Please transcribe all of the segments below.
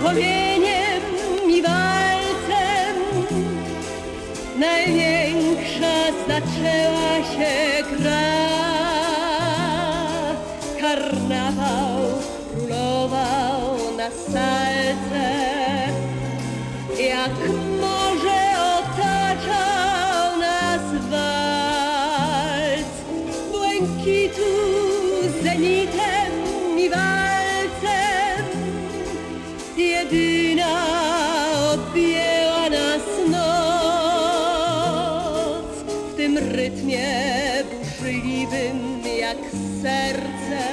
płomieniem i walcem. Największa zaczęła się gra. Karnawał królował na salce. Jak morze otaczał nas walc Błękitu zenitem rytmie burzliwym jak serce.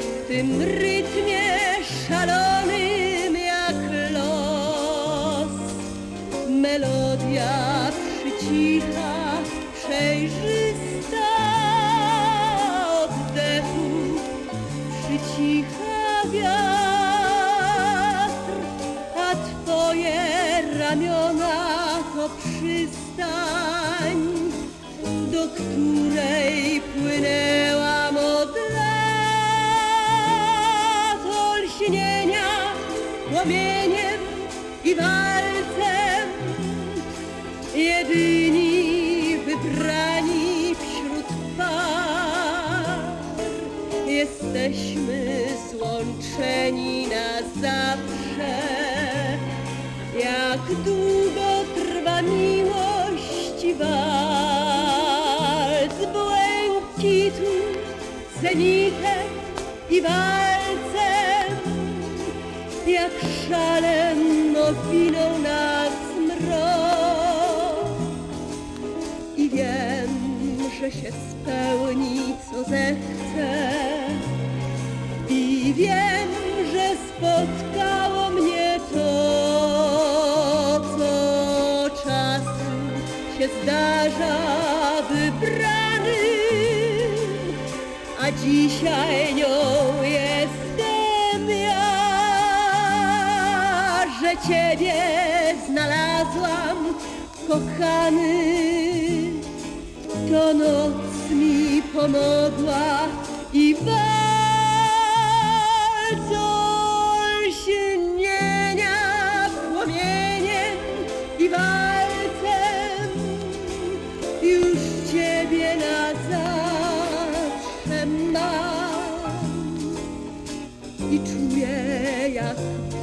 W tym rytmie szalonym jak los. Melodia przycicha, przejrzysta oddechu Przycicha wiatr, a twoje ramiona to przystań Do której płynęłam od lat. Olśnienia płomieniem i walcem jedyni wybrani wśród par. Jesteśmy złączeni na zawsze. Jak długo trwa miłość i walc błękitu zenitem i walcem jak szalem owinął nas mrok. I wiem, że się spełni, co zechcę. I wiem, że spotkało mnie to, co czasem się zdarza wybranym, a dzisiaj nią jestem ja, że Ciebie znalazłam, kochany. To noc mi pomogła i walc olśnienia płomieniem i walcem już Ciebie na zawsze i czuję jak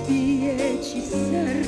bije Ci serce